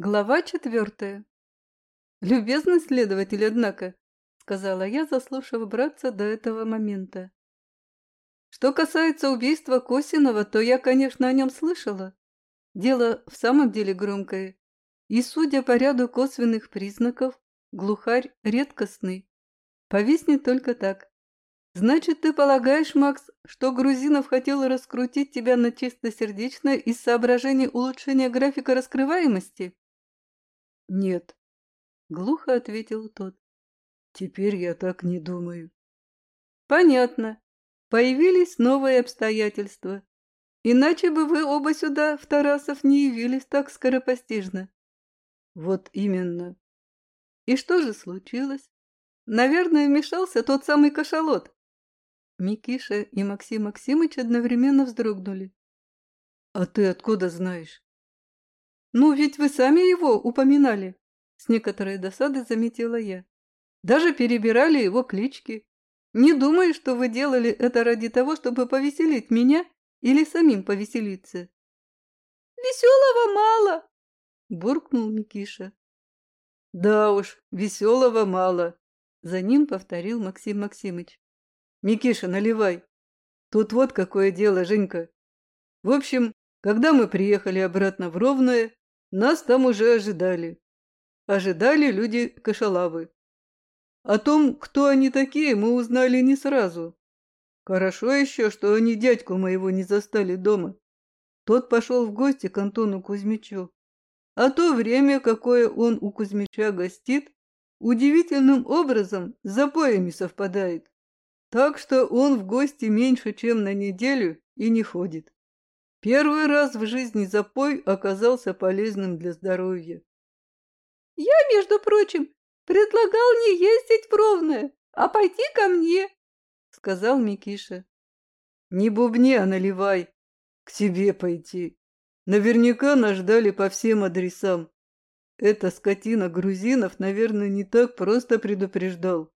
Глава четвертая. «Любезный следователь, однако», — сказала я, заслушав братца до этого момента. «Что касается убийства Косинова, то я, конечно, о нем слышала. Дело в самом деле громкое, и, судя по ряду косвенных признаков, глухарь редкостный. Повиснет только так. Значит, ты полагаешь, Макс, что Грузинов хотел раскрутить тебя на чистосердечно из соображений улучшения графика раскрываемости?» «Нет», — глухо ответил тот. «Теперь я так не думаю». «Понятно. Появились новые обстоятельства. Иначе бы вы оба сюда, в Тарасов, не явились так скоропостижно». «Вот именно». «И что же случилось? Наверное, вмешался тот самый кашалот». Микиша и Максим Максимыч одновременно вздрогнули. «А ты откуда знаешь?» «Ну, ведь вы сами его упоминали», — с некоторой досадой заметила я. «Даже перебирали его клички. Не думаю, что вы делали это ради того, чтобы повеселить меня или самим повеселиться». «Веселого мало», — буркнул Микиша. «Да уж, веселого мало», — за ним повторил Максим Максимыч. «Микиша, наливай. Тут вот какое дело, Женька. В общем, когда мы приехали обратно в Ровное, нас там уже ожидали. Ожидали люди кашалавы. О том, кто они такие, мы узнали не сразу. Хорошо еще, что они дядьку моего не застали дома. Тот пошел в гости к Антону Кузьмичу. А то время, какое он у Кузьмича гостит, удивительным образом с запоями совпадает. Так что он в гости меньше, чем на неделю и не ходит. Первый раз в жизни запой оказался полезным для здоровья. «Я, между прочим, предлагал не ездить в Ровное, а пойти ко мне», — сказал Микиша. «Не бубни, а наливай. К себе пойти. Наверняка нас ждали по всем адресам. Эта скотина грузинов, наверное, не так просто предупреждал.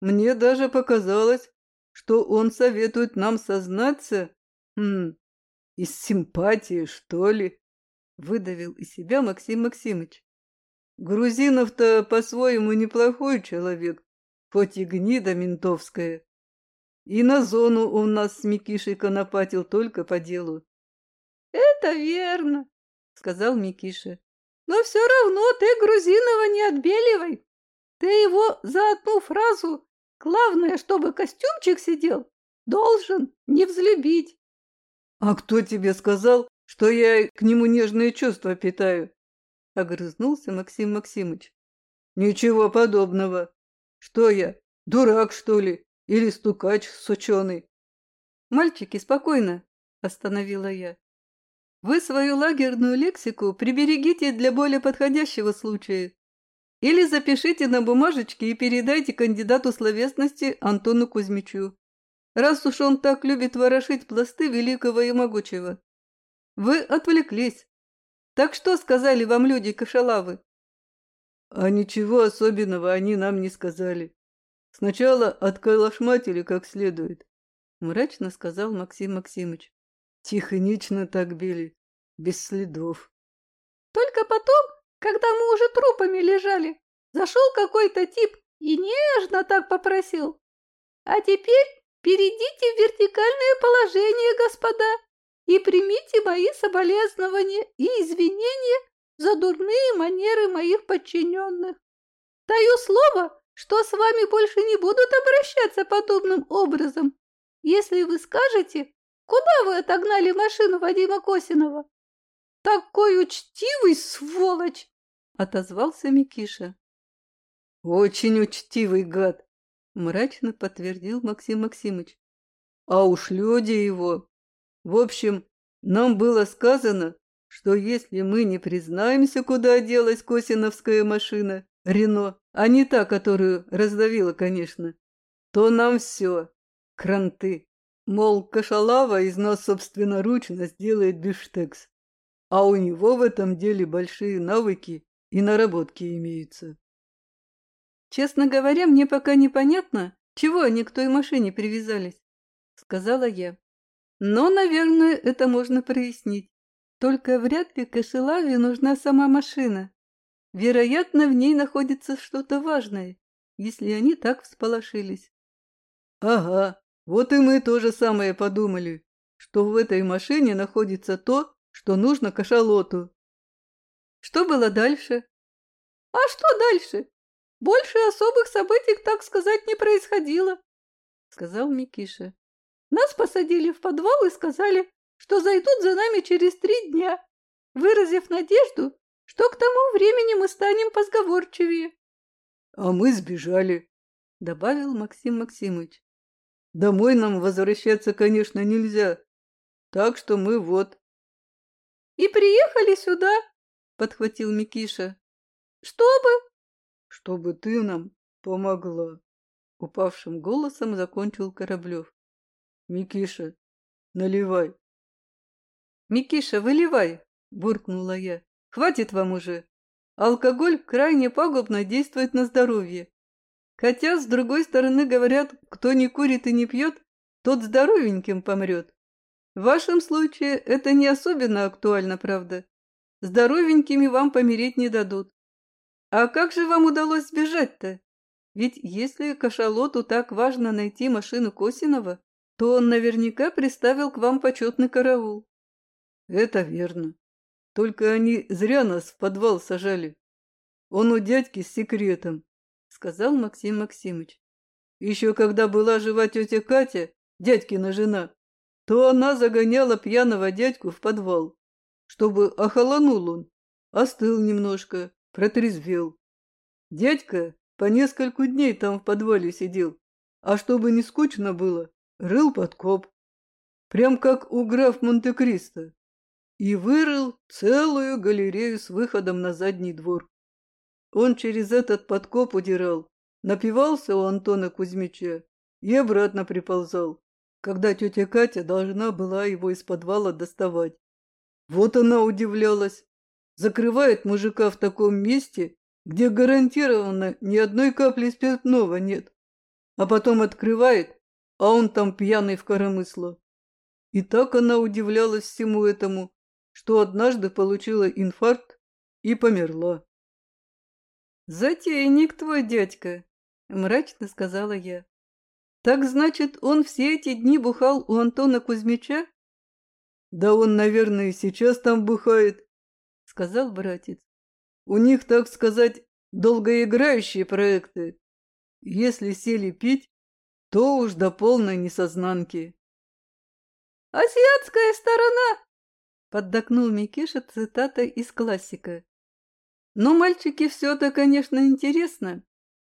Мне даже показалось, что он советует нам сознаться. Хм, из симпатии, что ли? Выдавил из себя Максим Максимыч. Грузинов-то по-своему неплохой человек, хоть и гнида ментовская. И на зону он нас с Микишей конопатил только по делу. — Это верно, — сказал Микиша. — Но все равно ты Грузинова не отбеливай. Ты его за одну фразу «главное, чтобы костюмчик сидел» должен не взлюбить. «А кто тебе сказал, что я к нему нежные чувства питаю?» — огрызнулся Максим Максимыч. «Ничего подобного. Что я, дурак, что ли? Или стукач сученый?» «Мальчики, спокойно!» — остановила я. «Вы свою лагерную лексику приберегите для более подходящего случая. Или запишите на бумажечке и передайте кандидату словесности Антону Кузьмичу раз уж он так любит ворошить пласты великого и могучего. Вы отвлеклись. Так что сказали вам люди Кашалавы? А ничего особенного они нам не сказали. Сначала отколошматили как следует, мрачно сказал Максим Максимыч. Тихонично так били, без следов. Только потом, когда мы уже трупами лежали, зашел какой-то тип и нежно так попросил. А теперь Перейдите в вертикальное положение, господа, и примите мои соболезнования и извинения за дурные манеры моих подчиненных. Даю слово, что с вами больше не будут обращаться подобным образом, если вы скажете, куда вы отогнали машину Вадима Косинова. Такой учтивый сволочь! — отозвался Микиша. «Очень учтивый гад!» Мрачно подтвердил Максим Максимыч. А уж люди его. В общем, нам было сказано, что если мы не признаемся, куда делась Косиновская машина, Рено, а не та, которую раздавила, конечно, то нам все, кранты. Мол, Кашалава из нас собственноручно сделает бифштекс. А у него в этом деле большие навыки и наработки имеются. «Честно говоря, мне пока непонятно, чего они к той машине привязались», — сказала я. «Но, наверное, это можно прояснить. Только вряд ли Кашелаве нужна сама машина. Вероятно, в ней находится что-то важное, если они так всполошились. Ага, вот и мы то же самое подумали, что в этой машине находится то, что нужно кашалоту. Что было дальше? А что дальше? Больше особых событий, так сказать, не происходило, сказал Микиша. Нас посадили в подвал и сказали, что зайдут за нами через три дня, выразив надежду, что к тому времени мы станем позговорчивее. — А мы сбежали, — добавил Максим Максимыч. — Домой нам возвращаться, конечно, нельзя, так что мы вот. — И приехали сюда, — подхватил Микиша. — Чтобы? — Чтобы ты нам помогла, — упавшим голосом закончил Кораблев. — Микиша, наливай. «Микиша, выливай!» – буркнула я. «Хватит вам уже! Алкоголь крайне пагубно действует на здоровье. Хотя, с другой стороны, говорят, кто не курит и не пьет, тот здоровеньким помрет. В вашем случае это не особенно актуально, правда? Здоровенькими вам помереть не дадут. А как же вам удалось сбежать-то? Ведь если кашалоту так важно найти машину Косинова, то он наверняка приставил к вам почетный караул. Это верно. Только они зря нас в подвал сажали. Он у дядьки с секретом, сказал Максим Максимыч. Еще когда была жива тетя Катя, дядькина жена, то она загоняла пьяного дядьку в подвал, чтобы охолонул он, остыл немножко, протрезвел. Дядька по нескольку дней там в подвале сидел, а чтобы не скучно было, рыл подкоп. Прям как у граф Монте-Кристо и вырыл целую галерею с выходом на задний двор. Он через этот подкоп удирал, напивался у Антона Кузьмича и обратно приползал, когда тетя Катя должна была его из подвала доставать. Вот она удивлялась. Закрывает мужика в таком месте, где гарантированно ни одной капли спиртного нет. А потом открывает, а он там пьяный в коромысло. И так она удивлялась всему этому, что однажды получила инфаркт и померла. «Затейник твой дядька», — мрачно сказала я. «Так значит, он все эти дни бухал у Антона Кузьмича?» «Да он, наверное, и сейчас там бухает», — сказал братец. «У них, так сказать, долгоиграющие проекты. Если сели пить, то уж до полной несознанки». «Азиатская сторона!» Поддакнул Микиша цитата из классика. «Ну, мальчики, все это, конечно, интересно,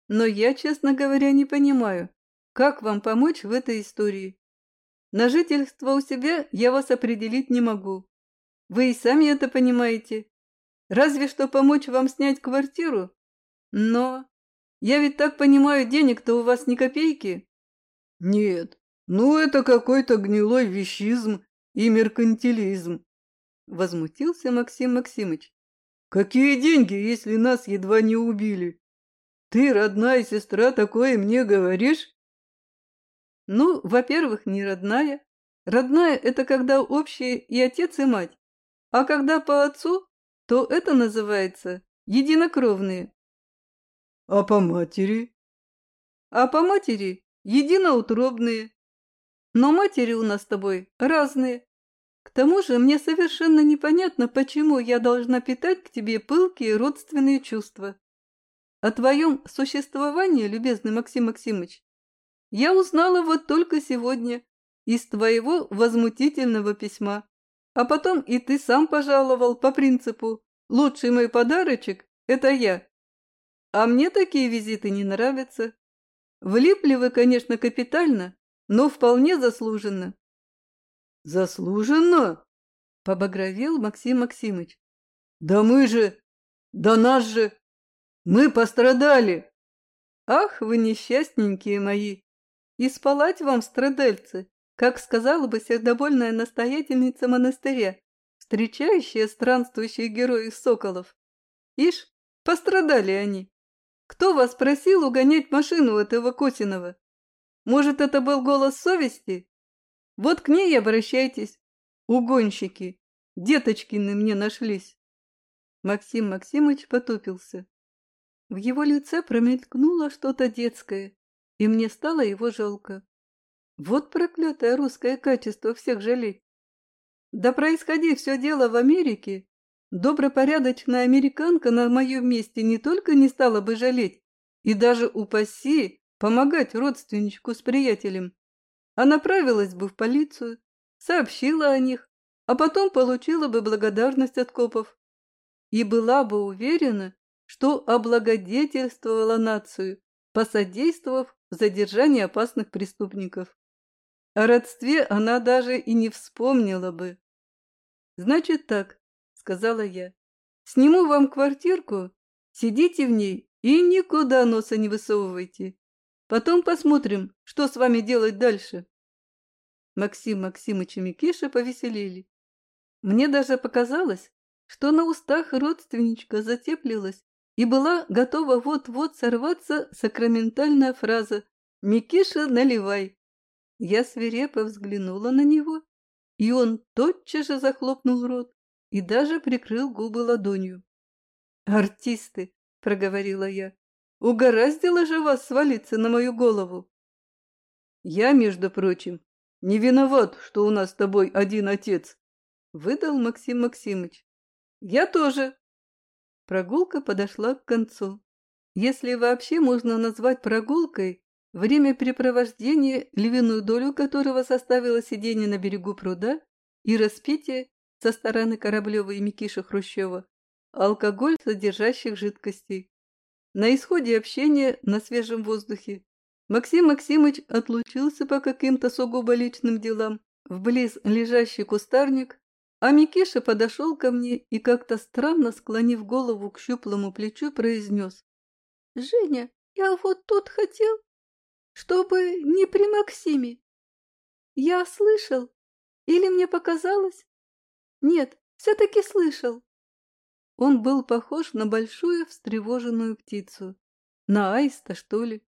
но я, честно говоря, не понимаю, как вам помочь в этой истории. На жительство у себя я вас определить не могу. Вы и сами это понимаете. Разве что помочь вам снять квартиру. Но я ведь так понимаю, денег-то у вас ни копейки». «Нет, ну это какой-то гнилой вещизм и меркантилизм», Возмутился Максим Максимыч. «Какие деньги, если нас едва не убили? Ты, родная сестра, такое мне говоришь?» «Ну, во-первых, не родная. Родная – это когда общие и отец, и мать. А когда по отцу, то это называется единокровные». «А по матери?» «А по матери – единоутробные. Но матери у нас с тобой разные. К тому же мне совершенно непонятно, почему я должна питать к тебе пылкие родственные чувства. О твоем существовании, любезный Максим Максимыч, я узнала вот только сегодня из твоего возмутительного письма. А потом и ты сам пожаловал по принципу «лучший мой подарочек – это я». А мне такие визиты не нравятся. Влипли вы, конечно, капитально, но вполне заслуженно. Заслуженно? Побагровел Максим Максимыч. Да мы же, да нас же, мы пострадали. Ах, вы несчастненькие мои! И спалать вам, страдальцы, как сказала бы сердобольная настоятельница монастыря, встречающая странствующих героев соколов. Ишь, пострадали они. Кто вас просил угонять машину этого Косинова? Может, это был голос совести? Вот к ней обращайтесь, угонщики. Деточкины мне нашлись. Максим Максимыч потупился. В его лице промелькнуло что-то детское, и мне стало его жалко. Вот проклятое русское качество всех жалеть. Да происходи все дело в Америке, добропорядочная американка на моем месте не только не стала бы жалеть, и даже упаси помогать родственничку с приятелем, а направилась бы в полицию, сообщила о них, а потом получила бы благодарность от копов и была бы уверена, что облагодетельствовала нацию, посодействовав задержанию опасных преступников. О родстве она даже и не вспомнила бы. «Значит так», — сказала я, — «сниму вам квартирку, сидите в ней и никуда носа не высовывайте. Потом посмотрим, что с вами делать дальше». Максим Максимыч и Микиша повеселили. Мне даже показалось, что на устах родственничка затеплилась и была готова вот-вот сорваться сакраментальная фраза «Микиша, наливай!». Я свирепо взглянула на него, и он тотчас же захлопнул рот и даже прикрыл губы ладонью. «Артисты!» — проговорила я. «Угораздило же вас свалиться на мою голову!» «Я, между прочим, не виноват, что у нас с тобой один отец!» — выдал Максим Максимыч. «Я тоже!» Прогулка подошла к концу. Если вообще можно назвать прогулкой времяпрепровождение, львиную долю которого составило сидение на берегу пруда и распитие со стороны Кораблева и Микиша Хрущева, алкоголь содержащих жидкостей. На исходе общения на свежем воздухе Максим Максимыч отлучился по каким-то сугубо личным делам в близ лежащий кустарник, а Микиша подошел ко мне и как-то странно, склонив голову к щуплому плечу, произнес. «Женя, я вот тут хотел, чтобы не при Максиме. Я слышал? Или мне показалось? Нет, все-таки слышал». Он был похож на большую встревоженную птицу. На аиста, что ли?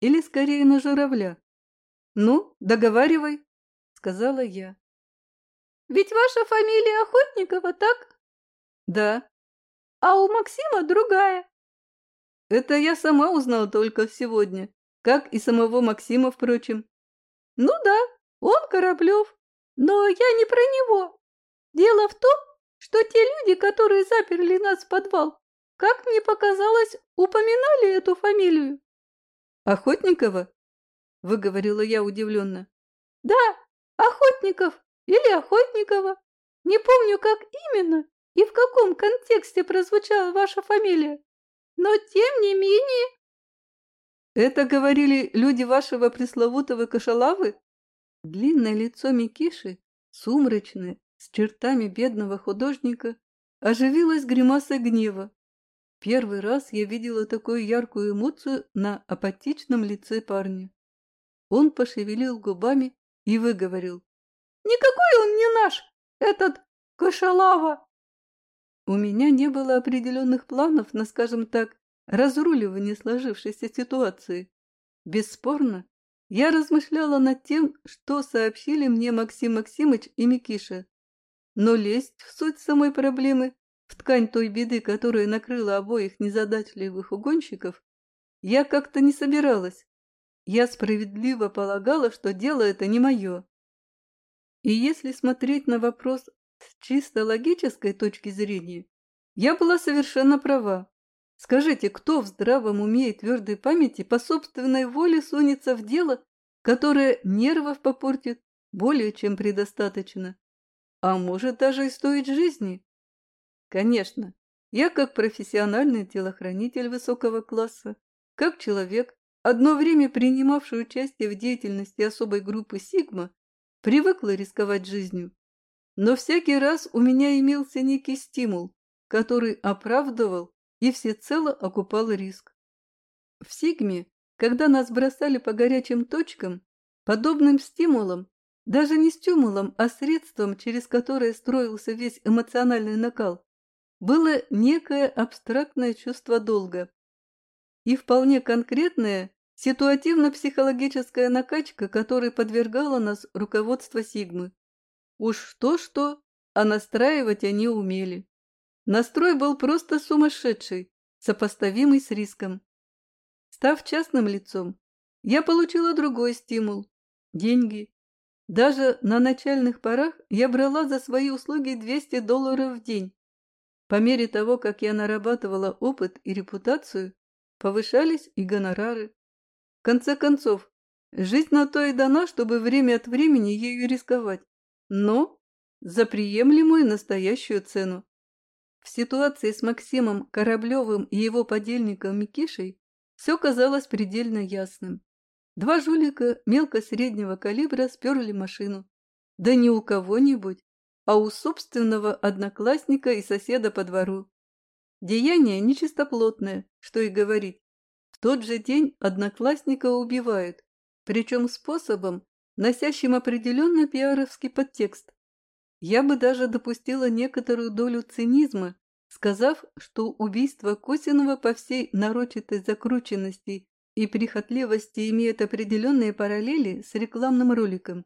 Или скорее на журавля. «Ну, договаривай», — сказала я. Ведь ваша фамилия Охотникова, так? Да. А у Максима другая. Это я сама узнала только сегодня, как и самого Максима, впрочем. Ну да, он Кораблев, но я не про него. Дело в том, что те люди, которые заперли нас в подвал, как мне показалось, упоминали эту фамилию. Охотникова? Выговорила я удивленно. Да, Охотников. Или Охотникова. Не помню, как именно и в каком контексте прозвучала ваша фамилия, но тем не менее... Это говорили люди вашего пресловутого кошалавы? Длинное лицо Микиши, сумрачное, с чертами бедного художника, оживилось гримасой гнева. Первый раз я видела такую яркую эмоцию на апатичном лице парня. Он пошевелил губами и выговорил. Никакой он не наш, этот кошалава. У меня не было определенных планов на, скажем так, разруливание сложившейся ситуации. Бесспорно, я размышляла над тем, что сообщили мне Максим Максимыч и Микиша. Но лезть в суть самой проблемы, в ткань той беды, которая накрыла обоих незадачливых угонщиков, я как-то не собиралась. Я справедливо полагала, что дело это не мое. И если смотреть на вопрос с чисто логической точки зрения, я была совершенно права. Скажите, кто в здравом уме и твердой памяти по собственной воле сунется в дело, которое нервов попортит более чем предостаточно, а может даже и стоить жизни? Конечно, я как профессиональный телохранитель высокого класса, как человек, одно время принимавший участие в деятельности особой группы «Сигма», привыкла рисковать жизнью. Но всякий раз у меня имелся некий стимул, который оправдывал и всецело окупал риск. В Сигме, когда нас бросали по горячим точкам, подобным стимулом, даже не стимулом, а средством, через которое строился весь эмоциональный накал, было некое абстрактное чувство долга. И вполне конкретное Ситуативно-психологическая накачка, которой подвергало нас руководство Сигмы. Уж что-что, а настраивать они умели. Настрой был просто сумасшедший, сопоставимый с риском. Став частным лицом, я получила другой стимул – деньги. Даже на начальных порах я брала за свои услуги 200 долларов в день. По мере того, как я нарабатывала опыт и репутацию, повышались и гонорары. В конце концов, жизнь на то и дана, чтобы время от времени ею рисковать, но за приемлемую настоящую цену. В ситуации с Максимом Кораблевым и его подельником Микишей все казалось предельно ясным. Два жулика мелко-среднего калибра сперли машину. Да не у кого-нибудь, а у собственного одноклассника и соседа по двору. Деяние нечистоплотное, что и говорить. В тот же день одноклассника убивают, причем способом, носящим определенно пиаровский подтекст. Я бы даже допустила некоторую долю цинизма, сказав, что убийство Косинова по всей нарочатой закрученности и прихотливости имеет определенные параллели с рекламным роликом.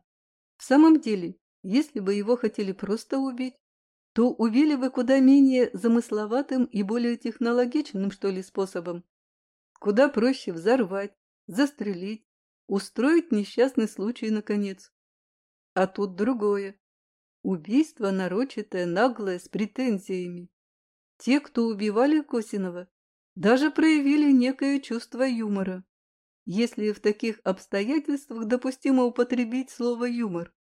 В самом деле, если бы его хотели просто убить, то убили бы куда менее замысловатым и более технологичным, что ли, способом. Куда проще взорвать, застрелить, устроить несчастный случай, наконец. А тут другое. Убийство нарочитое, наглое, с претензиями. Те, кто убивали Косинова, даже проявили некое чувство юмора. Если в таких обстоятельствах допустимо употребить слово «юмор».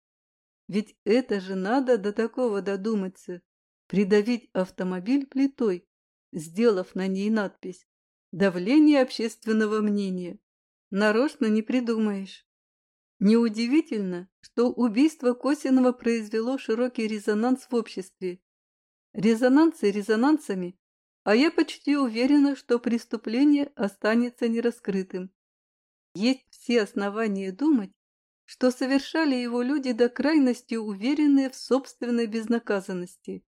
Ведь это же надо до такого додуматься. Придавить автомобиль плитой, сделав на ней надпись «Давление общественного мнения». Нарочно не придумаешь. Неудивительно, что убийство Косинова произвело широкий резонанс в обществе. Резонансы резонансами, а я почти уверена, что преступление останется нераскрытым. Есть все основания думать, что совершали его люди до крайности уверенные в собственной безнаказанности.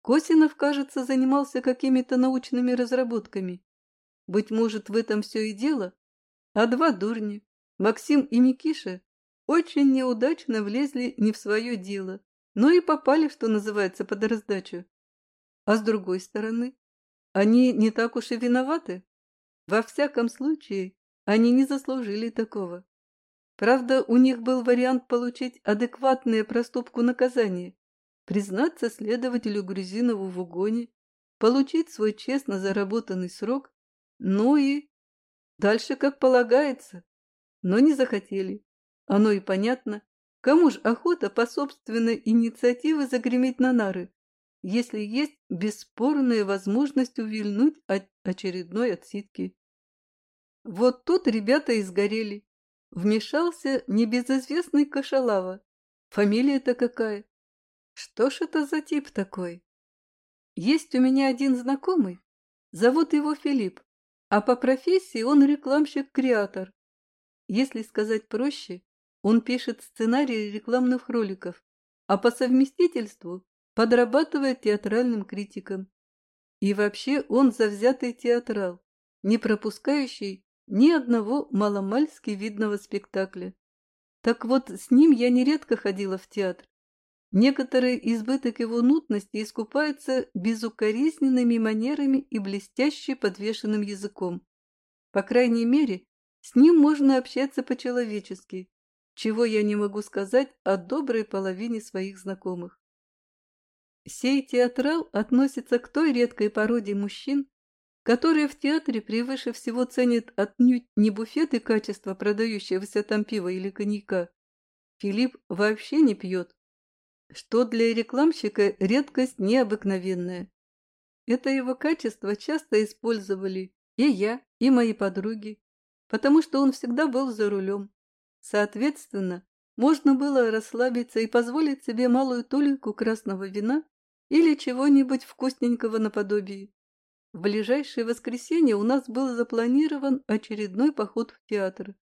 Косинов, кажется, занимался какими-то научными разработками. Быть может, в этом все и дело, а два дурни, Максим и Микиша, очень неудачно влезли не в свое дело, но и попали, что называется, под раздачу. А с другой стороны, они не так уж и виноваты. Во всяком случае, они не заслужили такого. Правда, у них был вариант получить адекватное проступку наказание, признаться следователю Грузинову в угоне, получить свой честно заработанный срок, ну и дальше как полагается. Но не захотели. Оно и понятно. Кому ж охота по собственной инициативе загреметь на нары, если есть бесспорная возможность увильнуть от очередной отсидки? Вот тут ребята и сгорели. Вмешался небезызвестный Кашалава. Фамилия-то какая? Что ж это за тип такой? Есть у меня один знакомый. Зовут его Филипп, а по профессии он рекламщик-креатор. Если сказать проще, он пишет сценарии рекламных роликов, а по совместительству подрабатывает театральным критиком. И вообще он завзятый театрал, не пропускающий ни одного маломальски видного спектакля. Так вот, с ним я нередко ходила в театр. Некоторый избыток его нутности искупается безукоризненными манерами и блестяще подвешенным языком. По крайней мере, с ним можно общаться по-человечески, чего я не могу сказать о доброй половине своих знакомых. Сей театрал относится к той редкой породе мужчин, которые в театре превыше всего ценят отнюдь не буфеты качества продающегося там пива или коньяка. Филипп вообще не пьет, что для рекламщика редкость необыкновенная. Это его качество часто использовали и я, и мои подруги, потому что он всегда был за рулем. Соответственно, можно было расслабиться и позволить себе малую толику красного вина или чего-нибудь вкусненького наподобие. В ближайшее воскресенье у нас был запланирован очередной поход в театр.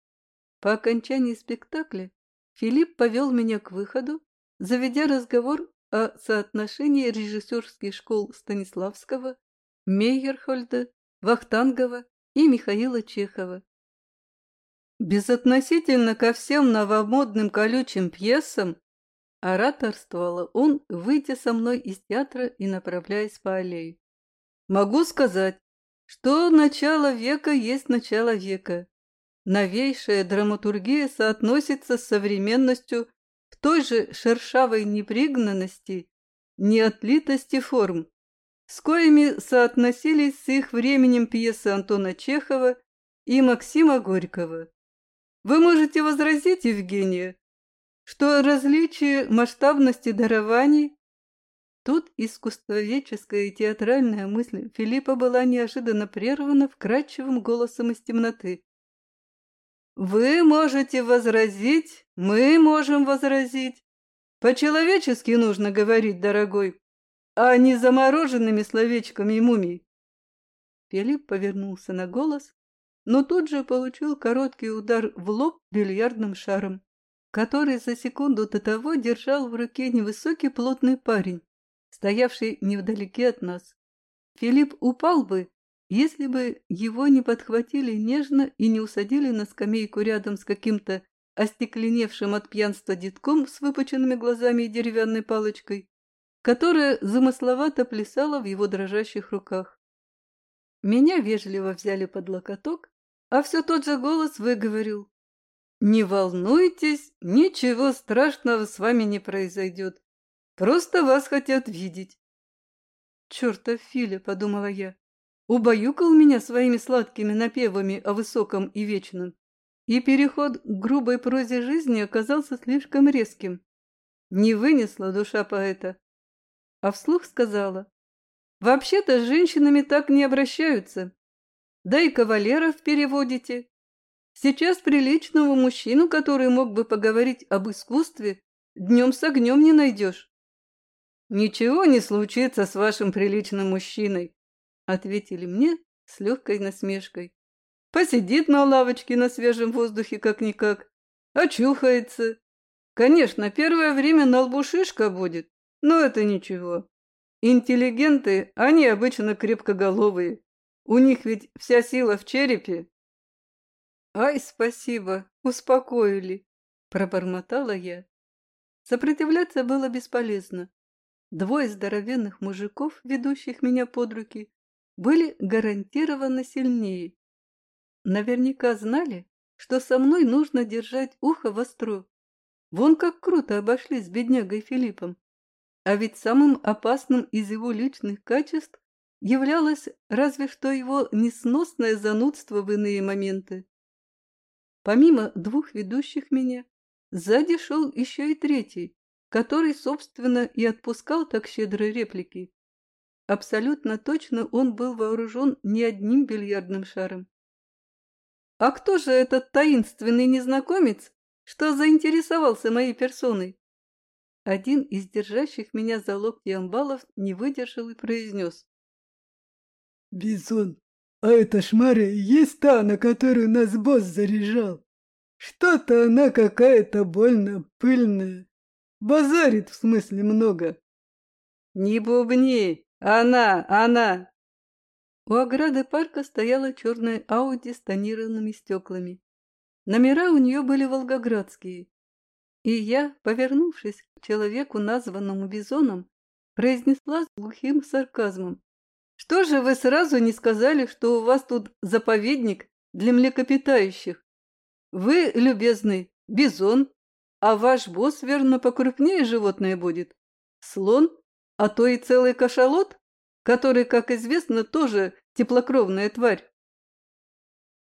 По окончании спектакля Филипп повел меня к выходу, заведя разговор о соотношении режиссерских школ Станиславского, Мейерхольда, Вахтангова и Михаила Чехова. Безотносительно ко всем новомодным колючим пьесам, Ораторствовал он, выйдя со мной из театра и направляясь по аллее. Могу сказать, что начало века есть начало века. Новейшая драматургия соотносится с современностью в той же шершавой непригнанности, неотлитости форм, с коими соотносились с их временем пьесы Антона Чехова и Максима Горького. Вы можете возразить, Евгения, что различие масштабности дарований Тут искусствоведческая и театральная мысль Филиппа была неожиданно прервана вкрадчивым голосом из темноты. «Вы можете возразить, мы можем возразить. По-человечески нужно говорить, дорогой, а не замороженными словечками мумий». Филипп повернулся на голос, но тут же получил короткий удар в лоб бильярдным шаром, который за секунду до того держал в руке невысокий плотный парень стоявший невдалеке от нас. Филипп упал бы, если бы его не подхватили нежно и не усадили на скамейку рядом с каким-то остекленевшим от пьянства детком с выпученными глазами и деревянной палочкой, которая замысловато плясала в его дрожащих руках. Меня вежливо взяли под локоток, а все тот же голос выговорил. «Не волнуйтесь, ничего страшного с вами не произойдет. Просто вас хотят видеть. Чертов Филя, подумала я, убаюкал меня своими сладкими напевами о высоком и вечном, и переход к грубой прозе жизни оказался слишком резким. Не вынесла душа поэта, а вслух сказала, «Вообще-то с женщинами так не обращаются. Да и кавалеров переводите. Сейчас приличного мужчину, который мог бы поговорить об искусстве, днем с огнем не найдешь. «Ничего не случится с вашим приличным мужчиной», — ответили мне с легкой насмешкой. «Посидит на лавочке на свежем воздухе как-никак, очухается. Конечно, первое время на лбу шишка будет, но это ничего. Интеллигенты, они обычно крепкоголовые. У них ведь вся сила в черепе». «Ай, спасибо, успокоили», — пробормотала я. Сопротивляться было бесполезно. Двое здоровенных мужиков, ведущих меня под руки, были гарантированно сильнее. Наверняка знали, что со мной нужно держать ухо востро. Вон как круто обошлись с беднягой Филиппом. А ведь самым опасным из его личных качеств являлось разве что его несносное занудство в иные моменты. Помимо двух ведущих меня, сзади шел еще и третий, который, собственно, и отпускал так щедрые реплики. Абсолютно точно он был вооружен не одним бильярдным шаром. «А кто же этот таинственный незнакомец, что заинтересовался моей персоной?» Один из держащих меня за локти амбалов не выдержал и произнес. «Бизон, а эта шмаря есть та, на которую нас босс заряжал? Что-то она какая-то больно пыльная, Базарит, в смысле, много. Не бубни! Она, она! У ограды парка стояла черная Ауди с тонированными стеклами. Номера у нее были волгоградские. И я, повернувшись к человеку, названному Бизоном, произнесла с глухим сарказмом. «Что же вы сразу не сказали, что у вас тут заповедник для млекопитающих? Вы, любезный, Бизон, а ваш босс, верно, покрупнее животное будет? Слон? А то и целый кашалот, который, как известно, тоже теплокровная тварь.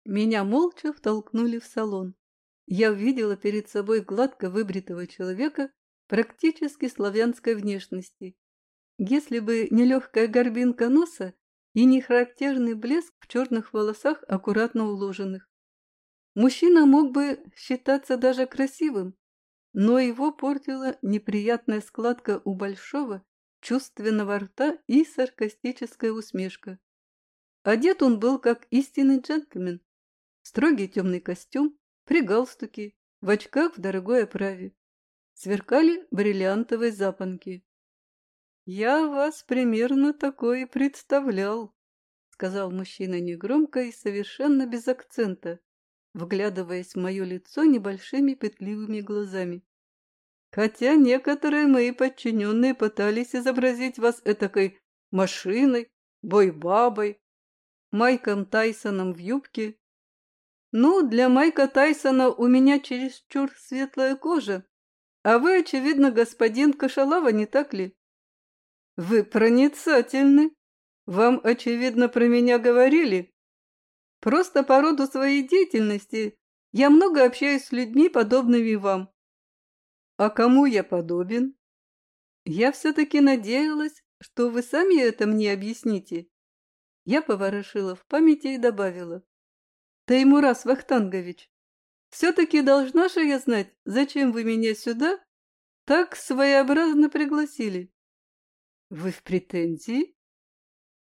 Меня молча втолкнули в салон. Я увидела перед собой гладко выбритого человека практически славянской внешности. Если бы не легкая горбинка носа и не характерный блеск в черных волосах, аккуратно уложенных. Мужчина мог бы считаться даже красивым, но его портила неприятная складка у большого, чувственного рта и саркастическая усмешка. Одет он был как истинный джентльмен. Строгий темный костюм, при галстуке, в очках в дорогой оправе. Сверкали бриллиантовые запонки. «Я вас примерно такое представлял», — сказал мужчина негромко и совершенно без акцента, вглядываясь в мое лицо небольшими пытливыми глазами. Хотя некоторые мои подчиненные пытались изобразить вас этакой машиной, бойбабой, Майком Тайсоном в юбке. Ну, для Майка Тайсона у меня чересчур светлая кожа, а вы, очевидно, господин Кашалава, не так ли? Вы проницательны. Вам, очевидно, про меня говорили. Просто по роду своей деятельности я много общаюсь с людьми, подобными вам. А кому я подобен? Я все-таки надеялась, что вы сами это мне объясните. Я поворошила в памяти и добавила. Таймурас Вахтангович, все-таки должна же я знать, зачем вы меня сюда так своеобразно пригласили. Вы в претензии?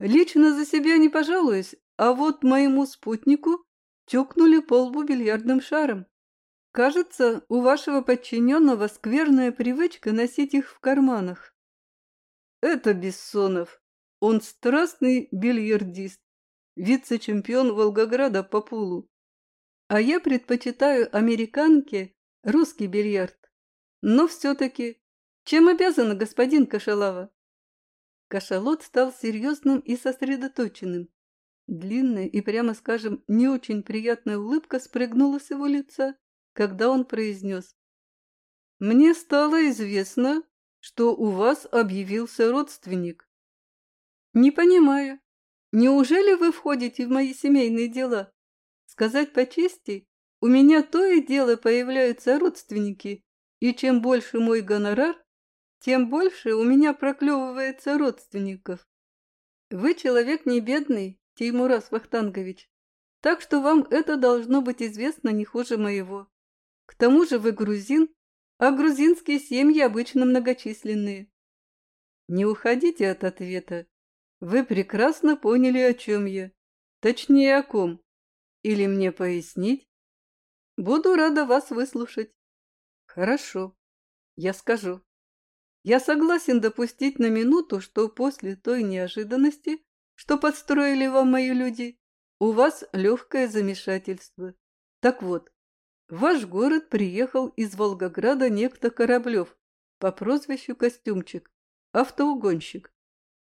Лично за себя не пожалуюсь, а вот моему спутнику тюкнули по лбу бильярдным шаром. Кажется, у вашего подчиненного скверная привычка носить их в карманах. Это Бессонов. Он страстный бильярдист, вице-чемпион Волгограда по пулу. А я предпочитаю американке русский бильярд. Но все-таки, чем обязана господин Кашалава? Кашалот стал серьезным и сосредоточенным. Длинная и, прямо скажем, не очень приятная улыбка спрыгнула с его лица, когда он произнес. «Мне стало известно, что у вас объявился родственник. Не понимаю, неужели вы входите в мои семейные дела? Сказать по чести, у меня то и дело появляются родственники, и чем больше мой гонорар, тем больше у меня проклевывается родственников. Вы человек не бедный, Теймурас Вахтангович, так что вам это должно быть известно не хуже моего. К тому же вы грузин, а грузинские семьи обычно многочисленные. Не уходите от ответа. Вы прекрасно поняли, о чем я. Точнее, о ком. Или мне пояснить? Буду рада вас выслушать. Хорошо, я скажу. Я согласен допустить на минуту, что после той неожиданности, что подстроили вам мои люди, у вас легкое замешательство. Так вот, в ваш город приехал из Волгограда некто Кораблев по прозвищу Костюмчик, автоугонщик.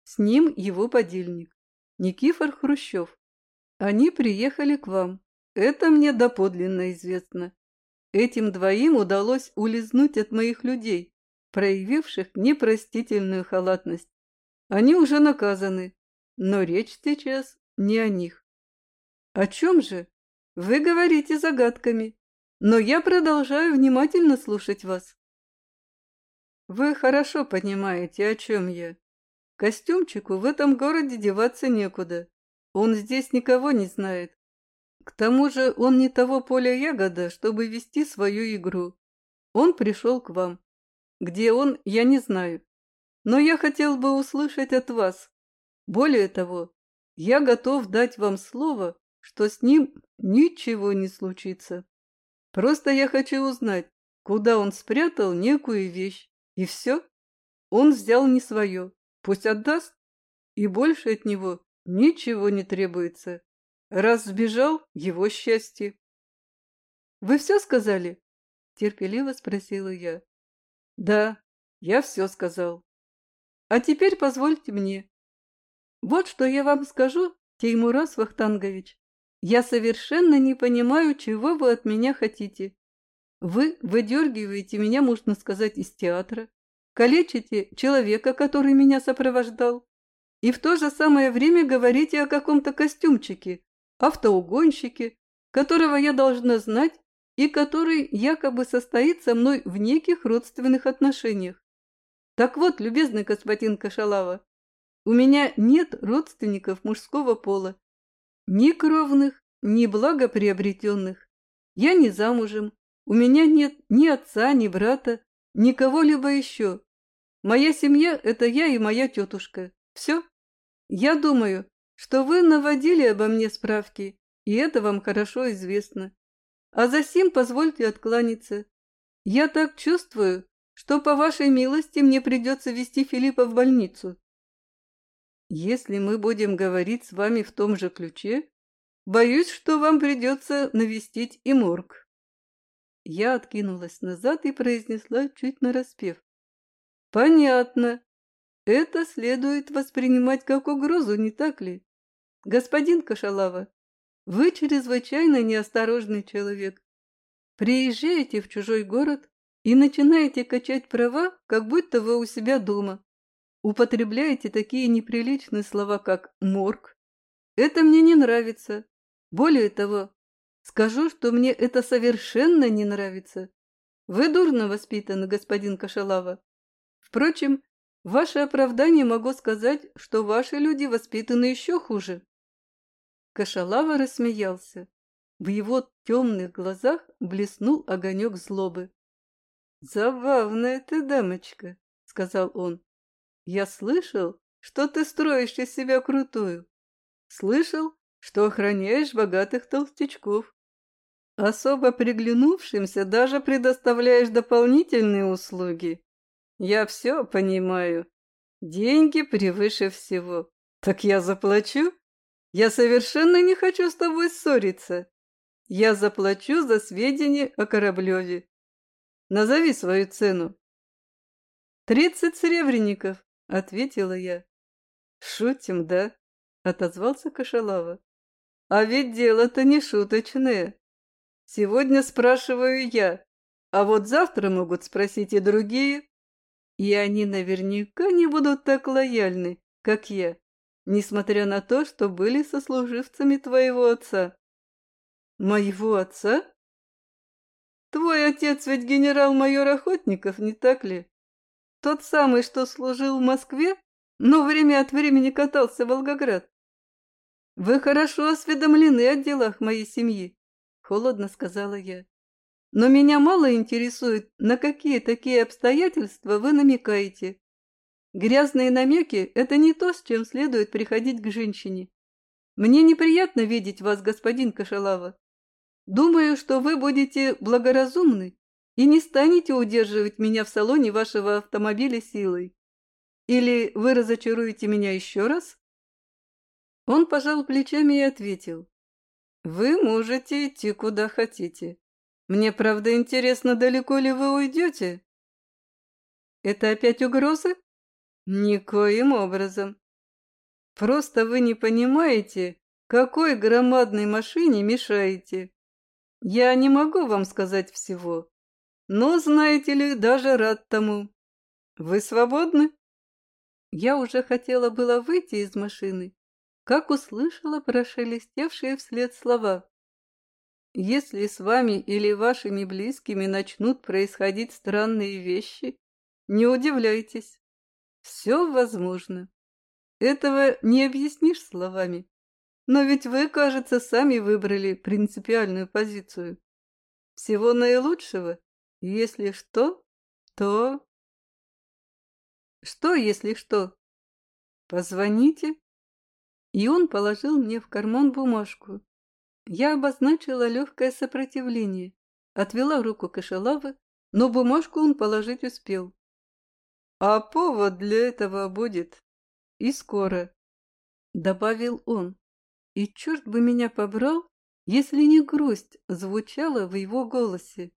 С ним его подельник, Никифор Хрущев. Они приехали к вам. Это мне доподлинно известно. Этим двоим удалось улизнуть от моих людей, проявивших непростительную халатность. Они уже наказаны, но речь сейчас не о них. О чем же? Вы говорите загадками но я продолжаю внимательно слушать вас. Вы хорошо понимаете, о чем я. Костюмчику в этом городе деваться некуда. Он здесь никого не знает. К тому же он не того поля ягода, чтобы вести свою игру. Он пришел к вам. Где он, я не знаю. Но я хотел бы услышать от вас. Более того, я готов дать вам слово, что с ним ничего не случится. Просто я хочу узнать, куда он спрятал некую вещь. И все. Он взял не свое. Пусть отдаст. И больше от него ничего не требуется. Раз сбежал, его счастье. «Вы все сказали?» – терпеливо спросила я. «Да, я все сказал. А теперь позвольте мне. Вот что я вам скажу, Теймурас Вахтангович. Я совершенно не понимаю, чего вы от меня хотите. Вы выдергиваете меня, можно сказать, из театра, калечите человека, который меня сопровождал, и в то же самое время говорите о каком-то костюмчике, автоугонщике, которого я должна знать и который якобы состоит со мной в неких родственных отношениях. Так вот, любезный господин Кашалава, у меня нет родственников мужского пола, ни кровных, ни благоприобретенных. Я не замужем, у меня нет ни отца, ни брата, ни кого-либо еще. Моя семья – это я и моя тетушка. Все. Я думаю, что вы наводили обо мне справки, и это вам хорошо известно. А за сим позвольте откланяться. Я так чувствую, что по вашей милости мне придется вести Филиппа в больницу. Если мы будем говорить с вами в том же ключе, боюсь, что вам придется навестить и морг. Я откинулась назад и произнесла чуть нараспев. Понятно. Это следует воспринимать как угрозу, не так ли? Господин Кашалава, вы чрезвычайно неосторожный человек. Приезжаете в чужой город и начинаете качать права, как будто вы у себя дома. Употребляете такие неприличные слова, как «морг». Это мне не нравится. Более того, скажу, что мне это совершенно не нравится. Вы дурно воспитаны, господин Кашалава. Впрочем, ваше оправдание могу сказать, что ваши люди воспитаны еще хуже. Кашалава рассмеялся. В его темных глазах блеснул огонек злобы. «Забавная ты дамочка», — сказал он. «Я слышал, что ты строишь из себя крутую. Слышал, что охраняешь богатых толстячков. Особо приглянувшимся даже предоставляешь дополнительные услуги. Я все понимаю. Деньги превыше всего. Так я заплачу я совершенно не хочу с тобой ссориться. Я заплачу за сведения о Кораблеве. Назови свою цену. Тридцать серебряников, ответила я. Шутим, да? Отозвался Кошелава. А ведь дело-то не шуточное. Сегодня спрашиваю я, а вот завтра могут спросить и другие. И они наверняка не будут так лояльны, как я несмотря на то, что были сослуживцами твоего отца. Моего отца? Твой отец ведь генерал-майор Охотников, не так ли? Тот самый, что служил в Москве, но время от времени катался в Волгоград. Вы хорошо осведомлены о делах моей семьи, холодно сказала я. Но меня мало интересует, на какие такие обстоятельства вы намекаете. Грязные намеки – это не то, с чем следует приходить к женщине. Мне неприятно видеть вас, господин Кашалава. Думаю, что вы будете благоразумны и не станете удерживать меня в салоне вашего автомобиля силой. Или вы разочаруете меня еще раз?» Он пожал плечами и ответил. «Вы можете идти куда хотите. Мне, правда, интересно, далеко ли вы уйдете?» «Это опять угрозы?» Никоим образом. Просто вы не понимаете, какой громадной машине мешаете. Я не могу вам сказать всего, но, знаете ли, даже рад тому. Вы свободны? Я уже хотела было выйти из машины, как услышала прошелестевшие вслед слова. Если с вами или вашими близкими начнут происходить странные вещи, не удивляйтесь. Все возможно. Этого не объяснишь словами. Но ведь вы, кажется, сами выбрали принципиальную позицию. Всего наилучшего. Если что, то... Что, если что? Позвоните. И он положил мне в карман бумажку. Я обозначила легкое сопротивление, отвела руку Кашалавы, но бумажку он положить успел. А повод для этого будет. И скоро. Добавил он. И черт бы меня побрал, если не грусть звучала в его голосе.